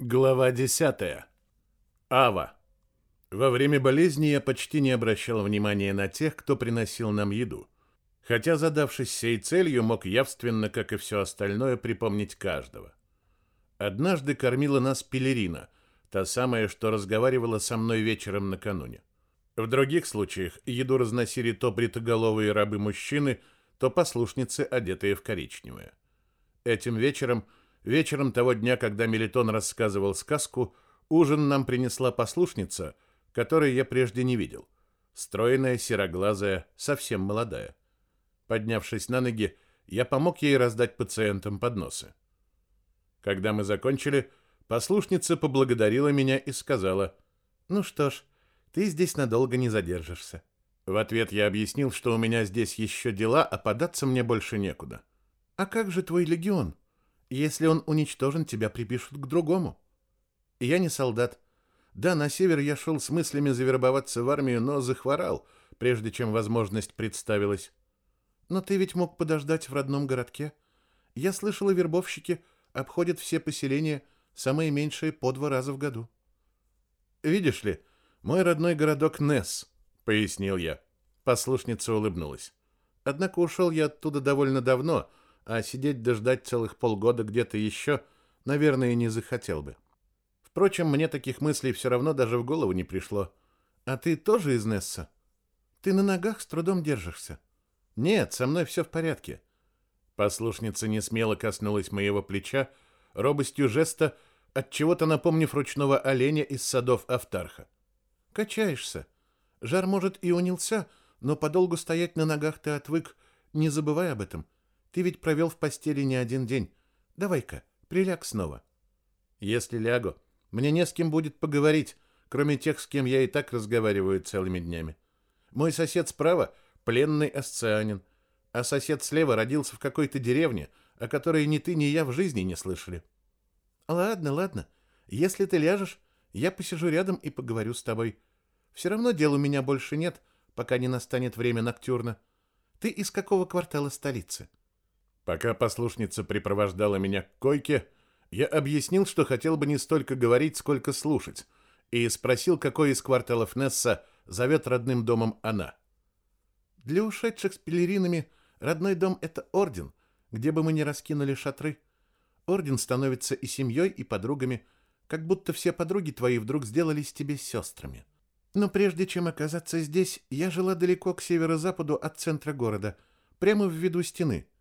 Глава 10. Ава. Во время болезни я почти не обращал внимания на тех, кто приносил нам еду. Хотя, задавшись сей целью, мог явственно, как и все остальное, припомнить каждого. Однажды кормила нас пелерина, та самая, что разговаривала со мной вечером накануне. В других случаях еду разносили то бритоголовые рабы-мужчины, то послушницы, одетые в коричневое. Этим вечером – Вечером того дня, когда Мелитон рассказывал сказку, ужин нам принесла послушница, которой я прежде не видел. Стройная, сероглазая, совсем молодая. Поднявшись на ноги, я помог ей раздать пациентам подносы. Когда мы закончили, послушница поблагодарила меня и сказала, «Ну что ж, ты здесь надолго не задержишься». В ответ я объяснил, что у меня здесь еще дела, а податься мне больше некуда. «А как же твой легион?» Если он уничтожен, тебя припишут к другому. Я не солдат. Да, на север я шел с мыслями завербоваться в армию, но захворал, прежде чем возможность представилась. Но ты ведь мог подождать в родном городке. Я слышала, вербовщики обходят все поселения, самые меньшие по два раза в году. Видишь ли, мой родной городок Несс, пояснил я. Послушница улыбнулась. Однако ушел я оттуда довольно давно, а сидеть дождать целых полгода где-то еще, наверное, не захотел бы. Впрочем, мне таких мыслей все равно даже в голову не пришло. А ты тоже из Несса? Ты на ногах с трудом держишься. Нет, со мной все в порядке. Послушница не смело коснулась моего плеча, робостью жеста, от чего-то напомнив ручного оленя из садов Автарха. Качаешься. Жар, может, и унялся, но подолгу стоять на ногах ты отвык. Не забывай об этом. — ты ведь провел в постели не один день. Давай-ка, приляг снова. Если лягу, мне не с кем будет поговорить, кроме тех, с кем я и так разговариваю целыми днями. Мой сосед справа — пленный асцианин, а сосед слева родился в какой-то деревне, о которой ни ты, ни я в жизни не слышали. Ладно, ладно. Если ты ляжешь, я посижу рядом и поговорю с тобой. Все равно дел у меня больше нет, пока не настанет время ноктюрна. Ты из какого квартала столицы? Пока послушница припровождала меня к койке, я объяснил, что хотел бы не столько говорить, сколько слушать, и спросил, какой из кварталов Несса зовет родным домом она. Для ушедших с пелеринами родной дом — это орден, где бы мы ни раскинули шатры. Орден становится и семьей, и подругами, как будто все подруги твои вдруг сделались тебе сестрами. Но прежде чем оказаться здесь, я жила далеко к северо-западу от центра города, прямо в виду стены —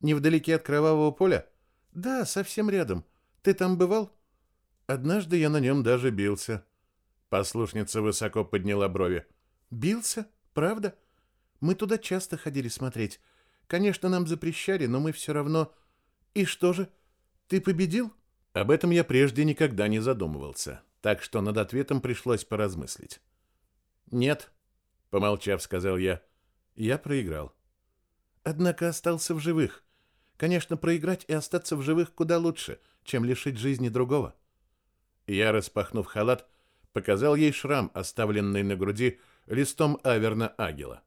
Невдалеке от Кровавого поля? Да, совсем рядом. Ты там бывал? Однажды я на нем даже бился. Послушница высоко подняла брови. Бился? Правда? Мы туда часто ходили смотреть. Конечно, нам запрещали, но мы все равно... И что же? Ты победил? Об этом я прежде никогда не задумывался, так что над ответом пришлось поразмыслить. Нет, помолчав, сказал я. Я проиграл. Однако остался в живых. Конечно, проиграть и остаться в живых куда лучше, чем лишить жизни другого. Я, распахнув халат, показал ей шрам, оставленный на груди листом Аверна Агила.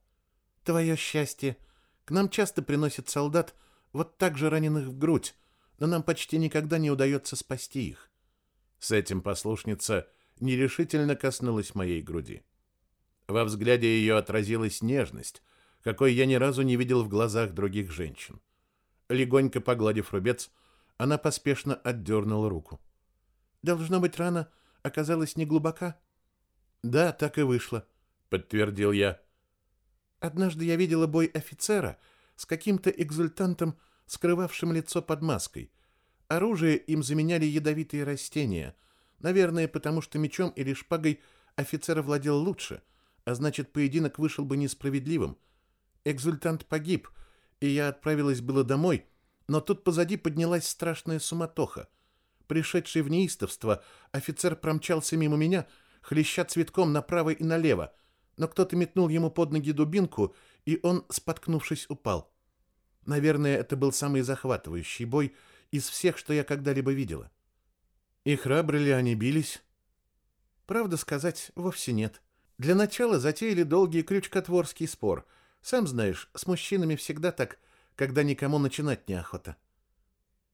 «Твое счастье! К нам часто приносят солдат, вот так же раненых в грудь, но нам почти никогда не удается спасти их». С этим послушница нерешительно коснулась моей груди. Во взгляде ее отразилась нежность, какой я ни разу не видел в глазах других женщин. Легонько погладив рубец, она поспешно отдернула руку. «Должно быть, рана оказалась неглубока?» «Да, так и вышло», — подтвердил я. «Однажды я видела бой офицера с каким-то экзультантом, скрывавшим лицо под маской. Оружие им заменяли ядовитые растения, наверное, потому что мечом или шпагой офицер владел лучше, а значит, поединок вышел бы несправедливым. Экзультант погиб, и я отправилась было домой, но тут позади поднялась страшная суматоха. Пришедший в неистовство, офицер промчался мимо меня, хлеща цветком направо и налево, но кто-то метнул ему под ноги дубинку, и он, споткнувшись, упал. Наверное, это был самый захватывающий бой из всех, что я когда-либо видела. И храбро ли они бились? Правда сказать, вовсе нет. Для начала затеяли долгий крючкотворский спор — сам знаешь, с мужчинами всегда так, когда никому начинать неохота.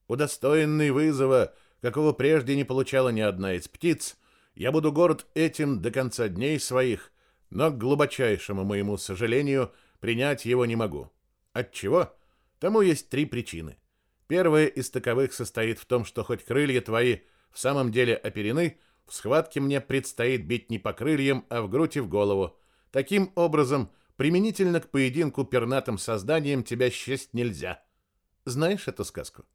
Удостоенный вызова, какого прежде не получала ни одна из птиц, я буду горд этим до конца дней своих, но, к глубочайшему моему сожалению, принять его не могу. Отчего? Тому есть три причины. Первая из таковых состоит в том, что хоть крылья твои в самом деле оперены, в схватке мне предстоит бить не по крыльям, а в грудь и в голову. Таким образом, применительно к поединку пернатым созданием тебя счесть нельзя. Знаешь эту сказку?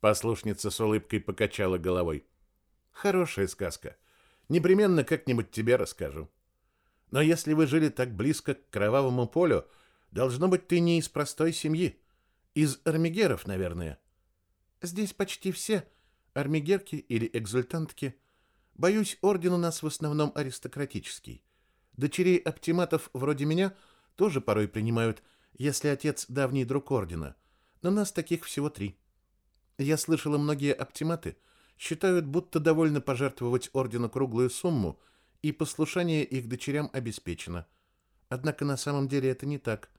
Послушница с улыбкой покачала головой. Хорошая сказка. Непременно как-нибудь тебе расскажу. Но если вы жили так близко к кровавому полю, должно быть, ты не из простой семьи. Из армигеров, наверное. Здесь почти все армигерки или экзультантки. Боюсь, орден у нас в основном аристократический. Дочерей оптиматов вроде меня тоже порой принимают, если отец давний друг ордена. Но нас таких всего три. Я слышала, многие оптиматы считают, будто довольно пожертвовать ордену круглую сумму, и послушание их дочерям обеспечено. Однако на самом деле это не так.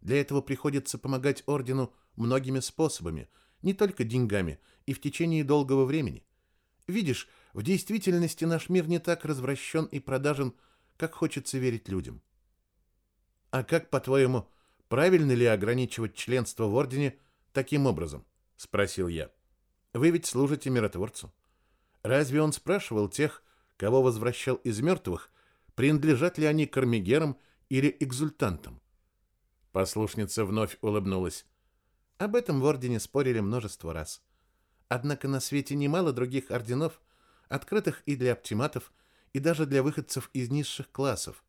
Для этого приходится помогать ордену многими способами, не только деньгами, и в течение долгого времени. Видишь, в действительности наш мир не так развращен и продажен, как хочется верить людям. А как, по-твоему, правильно ли ограничивать членство в ордене таким образом? спросил я. Вы ведь служите миротворцу. Разве он спрашивал тех, кого возвращал из мертвых, принадлежат ли они к армигерам или экзультантам? Послушница вновь улыбнулась. Об этом в ордене спорили множество раз. Однако на свете немало других орденов, открытых и для оптиматов, и даже для выходцев из низших классов.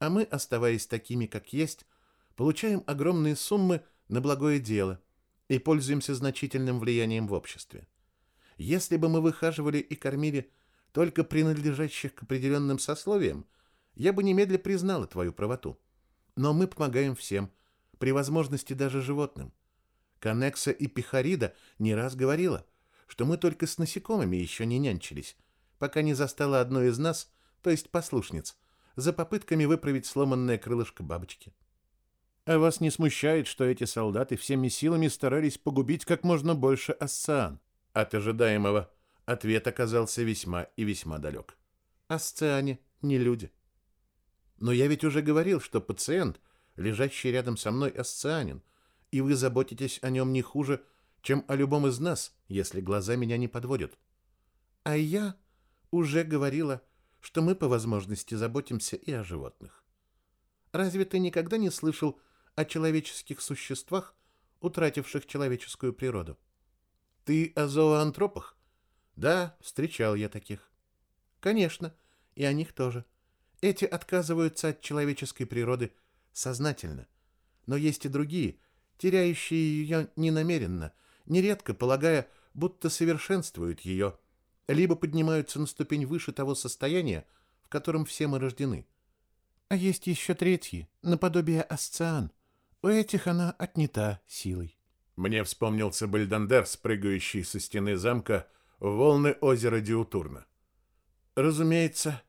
А мы, оставаясь такими, как есть, получаем огромные суммы на благое дело и пользуемся значительным влиянием в обществе. Если бы мы выхаживали и кормили только принадлежащих к определенным сословиям, я бы немедля признала твою правоту. Но мы помогаем всем, при возможности даже животным. Конекса и Пихарида не раз говорила, что мы только с насекомыми еще не нянчились, пока не застала одну из нас, то есть послушниц, за попытками выправить сломанное крылышко бабочки. А вас не смущает, что эти солдаты всеми силами старались погубить как можно больше Ассаан? От ожидаемого ответ оказался весьма и весьма далек. Асциане не люди. Но я ведь уже говорил, что пациент, лежащий рядом со мной, асцианин, и вы заботитесь о нем не хуже, чем о любом из нас, если глаза меня не подводят. А я уже говорила, что мы по возможности заботимся и о животных. Разве ты никогда не слышал о человеческих существах, утративших человеческую природу? Ты о зооантропах? Да, встречал я таких. Конечно, и о них тоже. Эти отказываются от человеческой природы сознательно. Но есть и другие, теряющие ее ненамеренно, нередко полагая, будто совершенствуют ее, либо поднимаются на ступень выше того состояния, в котором все мы рождены. А есть еще третьи, наподобие асциан. У этих она отнята силой. Мне вспомнился Бальдандер, спрыгающий со стены замка в волны озера Диутурна. Разумеется,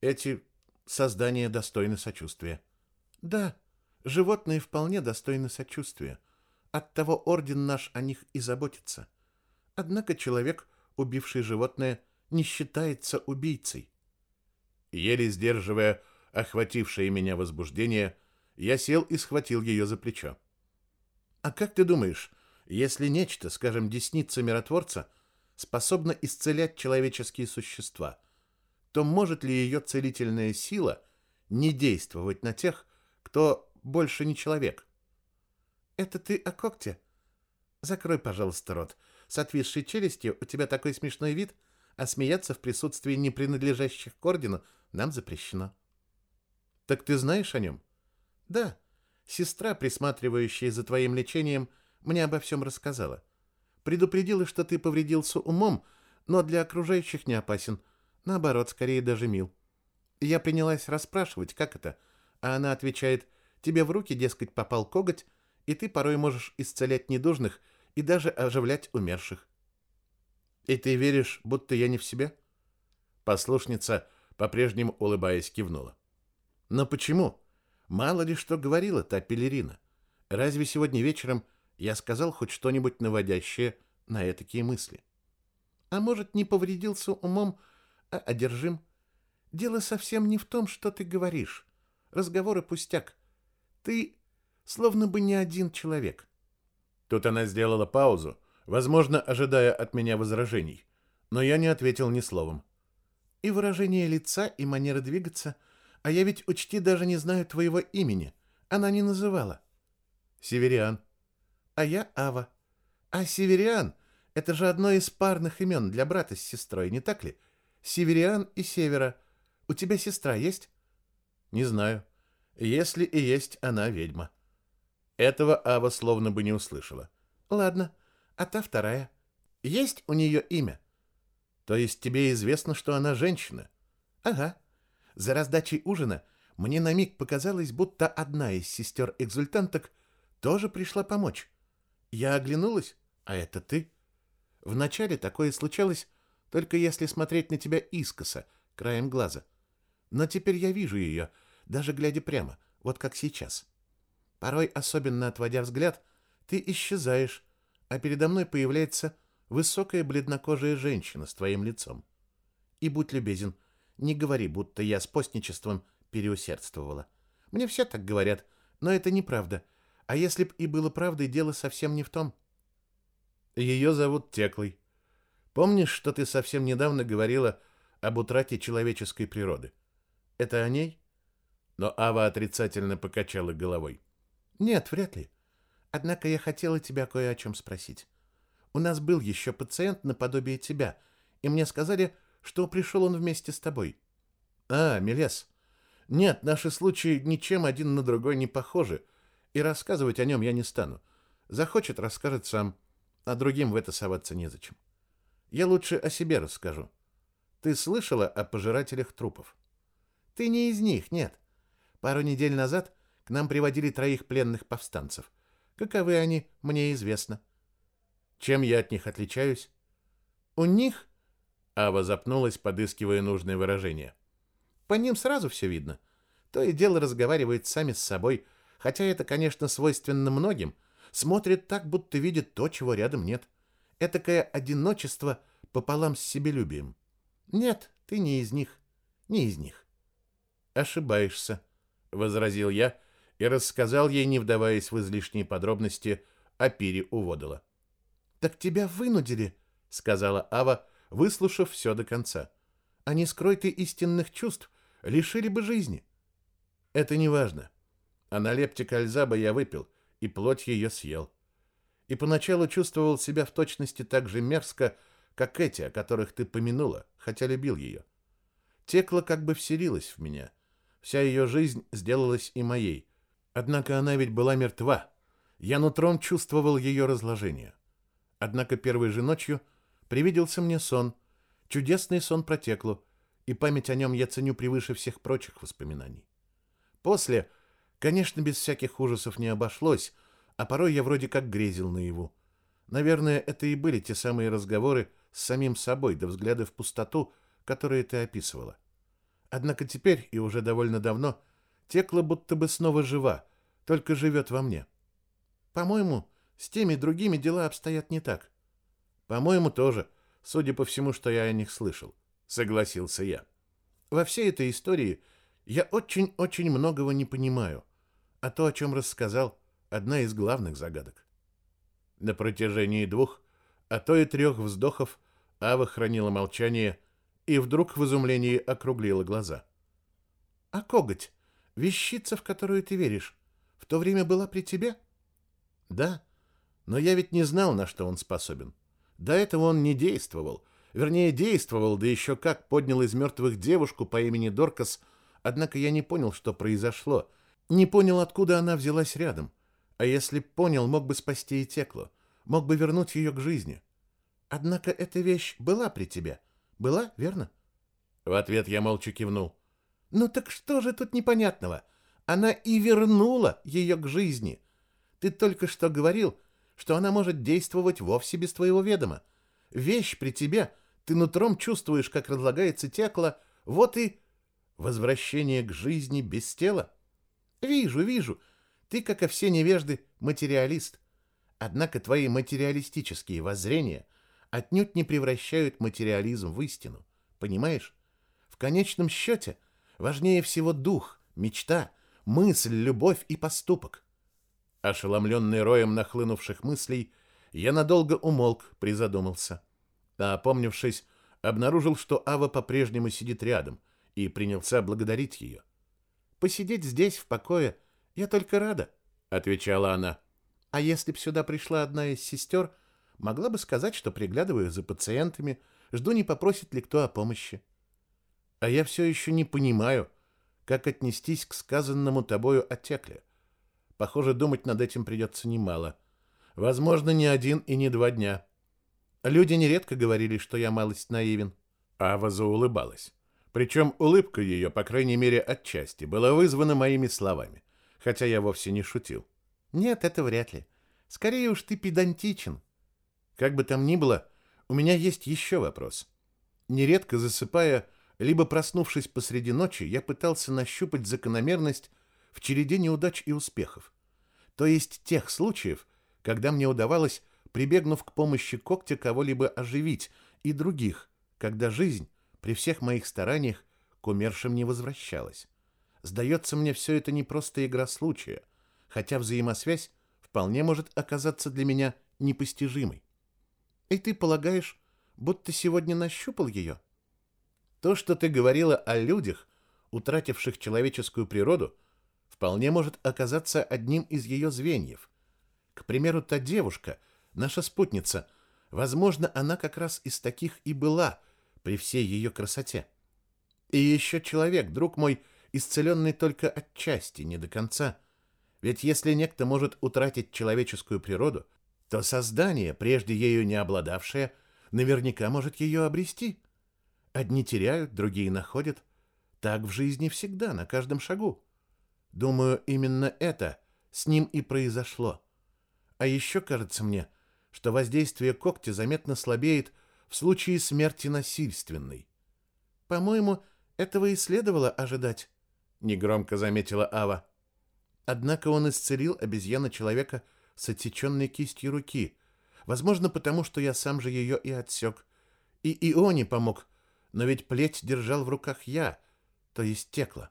эти создания достойны сочувствия. Да, животные вполне достойны сочувствия. Оттого орден наш о них и заботится. Однако человек, убивший животное, не считается убийцей. Еле сдерживая охватившее меня возбуждение, я сел и схватил ее за плечо. А как ты думаешь, если нечто, скажем, десница миротворца, способна исцелять человеческие существа, то может ли ее целительная сила не действовать на тех, кто больше не человек? Это ты о когте? Закрой, пожалуйста, рот. С отвисшей челюстью у тебя такой смешной вид, а смеяться в присутствии не принадлежащих к ордену нам запрещено. Так ты знаешь о нем? Да. Сестра, присматривающая за твоим лечением, мне обо всем рассказала. Предупредила, что ты повредился умом, но для окружающих не опасен. Наоборот, скорее даже мил. Я принялась расспрашивать, как это, а она отвечает, тебе в руки, дескать, попал коготь, и ты порой можешь исцелять недужных и даже оживлять умерших. И ты веришь, будто я не в себе? Послушница, по-прежнему улыбаясь, кивнула. Но почему? Мало ли что говорила та пелерина. Разве сегодня вечером я сказал хоть что-нибудь наводящее на такие мысли? А может, не повредился умом, а одержим. Дело совсем не в том, что ты говоришь. Разговоры пустяк. Ты словно бы не один человек. Тут она сделала паузу, возможно, ожидая от меня возражений, но я не ответил ни словом. И выражение лица, и манера двигаться, а я ведь учти даже не знаю твоего имени. Она не называла. Севериан. А я Ава. А Севериан — это же одно из парных имен для брата с сестрой, не так ли? Севериан и Севера. У тебя сестра есть? Не знаю. Если и есть, она ведьма. Этого Ава словно бы не услышала. Ладно, а та вторая. Есть у нее имя? То есть тебе известно, что она женщина? Ага. За раздачей ужина мне на миг показалось, будто одна из сестер-экзультанток тоже пришла помочь. Я оглянулась, а это ты. Вначале такое случалось, только если смотреть на тебя искоса, краем глаза. Но теперь я вижу ее, даже глядя прямо, вот как сейчас. Порой, особенно отводя взгляд, ты исчезаешь, а передо мной появляется высокая бледнокожая женщина с твоим лицом. И будь любезен, не говори, будто я с постничеством переусердствовала. Мне все так говорят, но это неправда. А если б и было правдой, дело совсем не в том. Ее зовут Теклой. Помнишь, что ты совсем недавно говорила об утрате человеческой природы? Это о ней? Но Ава отрицательно покачала головой. Нет, вряд ли. Однако я хотела тебя кое о чем спросить. У нас был еще пациент наподобие тебя, и мне сказали, что пришел он вместе с тобой. А, Мелес. Нет, наши случаи ничем один на другой не похожи, и рассказывать о нем я не стану. Захочет, расскажет сам, а другим в это соваться незачем. Я лучше о себе расскажу. Ты слышала о пожирателях трупов? Ты не из них, нет. Пару недель назад к нам приводили троих пленных повстанцев. Каковы они, мне известно. Чем я от них отличаюсь? У них... Ава запнулась, подыскивая нужное выражение. По ним сразу все видно. То и дело разговаривает сами с собой, хотя это, конечно, свойственно многим. Смотрит так, будто видит то, чего рядом нет. Этакое одиночество пополам с себелюбием. Нет, ты не из них. Не из них. Ошибаешься, — возразил я, и рассказал ей, не вдаваясь в излишние подробности, о пире у Водола. «Так тебя вынудили», — сказала Ава, выслушав все до конца. «А не скрой ты истинных чувств, лишили бы жизни». «Это не важно. А на лептик Альзаба я выпил, и плоть ее съел. И поначалу чувствовал себя в точности так же мерзко, как эти, о которых ты помянула, хотя любил ее. Текла как бы вселилась в меня. Вся ее жизнь сделалась и моей, Однако она ведь была мертва. Я нутром чувствовал ее разложение. Однако первой же ночью привиделся мне сон, чудесный сон про Теклу, и память о нем я ценю превыше всех прочих воспоминаний. После, конечно, без всяких ужасов не обошлось, а порой я вроде как грезил наяву. Наверное, это и были те самые разговоры с самим собой до взгляда в пустоту, которые ты описывала. Однако теперь, и уже довольно давно, Текла будто бы снова жива, только живет во мне. По-моему, с теми другими дела обстоят не так. По-моему, тоже, судя по всему, что я о них слышал, согласился я. Во всей этой истории я очень-очень многого не понимаю, а то, о чем рассказал, одна из главных загадок. На протяжении двух, а то и трех вздохов Ава хранила молчание и вдруг в изумлении округлила глаза. «А коготь? Вещица, в которую ты веришь, в то время была при тебе? Да, но я ведь не знал, на что он способен. До этого он не действовал. Вернее, действовал, да еще как поднял из мертвых девушку по имени Доркас, однако я не понял, что произошло. Не понял, откуда она взялась рядом. А если понял, мог бы спасти и Теклу. Мог бы вернуть ее к жизни. Однако эта вещь была при тебе. Была, верно? В ответ я молча кивнул. Ну так что же тут непонятного? Она и вернула ее к жизни. Ты только что говорил, что она может действовать вовсе без твоего ведома. Вещь при тебе, ты нутром чувствуешь, как разлагается текло, вот и возвращение к жизни без тела. Вижу, вижу, ты, как и все невежды, материалист. Однако твои материалистические воззрения отнюдь не превращают материализм в истину. Понимаешь? В конечном счете важнее всего дух, мечта, мысль, любовь и поступок. Ошеломленный роем нахлынувших мыслей, я надолго умолк, призадумался. А опомнившись, обнаружил, что Ава по-прежнему сидит рядом, и принялся благодарить ее. «Посидеть здесь, в покое, я только рада», — отвечала она. «А если б сюда пришла одна из сестер, могла бы сказать, что приглядываю за пациентами, жду, не попросит ли кто о помощи». «А я все еще не понимаю, как отнестись к сказанному тобою о Текле. Похоже, думать над этим придется немало. Возможно, не один и не два дня». Люди нередко говорили, что я малость наивен. Ава заулыбалась. Причем улыбка ее, по крайней мере, отчасти, была вызвана моими словами, хотя я вовсе не шутил. Нет, это вряд ли. Скорее уж ты педантичен. Как бы там ни было, у меня есть еще вопрос. Нередко засыпая, либо проснувшись посреди ночи, я пытался нащупать закономерность в череде неудач и успехов. То есть тех случаев, когда мне удавалось прибегнув к помощи когтя кого-либо оживить, и других, когда жизнь при всех моих стараниях к умершим не возвращалась. Сдается мне все это не просто игра случая, хотя взаимосвязь вполне может оказаться для меня непостижимой. И ты полагаешь, будто сегодня нащупал ее? То, что ты говорила о людях, утративших человеческую природу, вполне может оказаться одним из ее звеньев. К примеру, та девушка, наша спутница. Возможно, она как раз из таких и была при всей ее красоте. И еще человек, друг мой, исцеленный только отчасти, не до конца. Ведь если некто может утратить человеческую природу, то создание, прежде ею не обладавшее, наверняка может ее обрести. Одни теряют, другие находят. Так в жизни всегда, на каждом шагу. Думаю, именно это с ним и произошло. А еще кажется мне, что воздействие когтя заметно слабеет в случае смерти насильственной. По-моему, этого и следовало ожидать, негромко заметила Ава. Однако он исцелил обезьяна-человека с отсеченной кистью руки, возможно, потому что я сам же ее и отсек. И Ионе помог, но ведь плеть держал в руках я, то есть текла.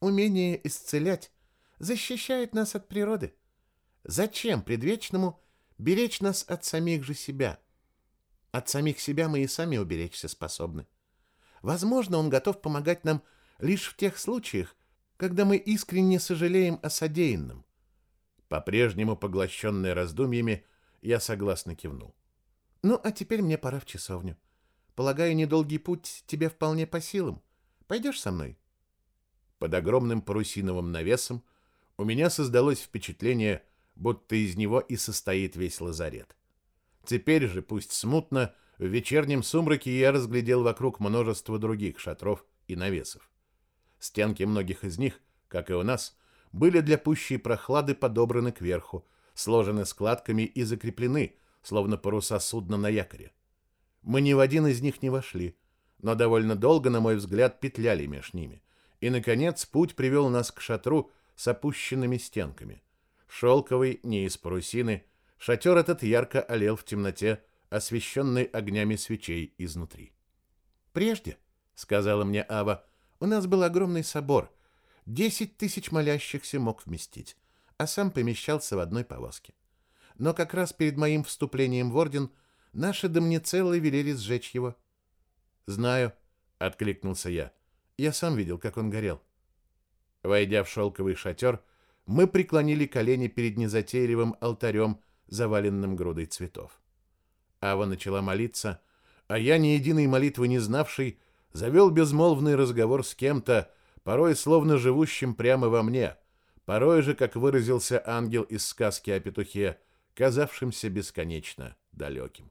Умение исцелять защищает нас от природы. Зачем предвечному беречь нас от самих же себя. От самих себя мы и сами уберечься способны. Возможно, он готов помогать нам лишь в тех случаях, когда мы искренне сожалеем о содеянном. По-прежнему поглощенный раздумьями, я согласно кивнул. Ну, а теперь мне пора в часовню. Полагаю, недолгий путь тебе вполне по силам. Пойдешь со мной? Под огромным парусиновым навесом у меня создалось впечатление, будто из него и состоит весь лазарет. Теперь же, пусть смутно, в вечернем сумраке я разглядел вокруг множество других шатров и навесов. Стенки многих из них, как и у нас, были для пущей прохлады подобраны кверху, сложены складками и закреплены, словно паруса судна на якоре. Мы ни в один из них не вошли, но довольно долго, на мой взгляд, петляли меж ними. И, наконец, путь привел нас к шатру с опущенными стенками — шелковый, не из парусины, шатер этот ярко олел в темноте, освещенный огнями свечей изнутри. «Прежде, — сказала мне Ава, — у нас был огромный собор, десять тысяч молящихся мог вместить, а сам помещался в одной повозке. Но как раз перед моим вступлением в орден наши домницеллы велели сжечь его. «Знаю», — откликнулся я. «Я сам видел, как он горел». Войдя в шелковый шатер, — мы преклонили колени перед незатейливым алтарем, заваленным грудой цветов. Ава начала молиться, а я, ни единой молитвы не знавший, завел безмолвный разговор с кем-то, порой словно живущим прямо во мне, порой же, как выразился ангел из сказки о петухе, казавшимся бесконечно далеким.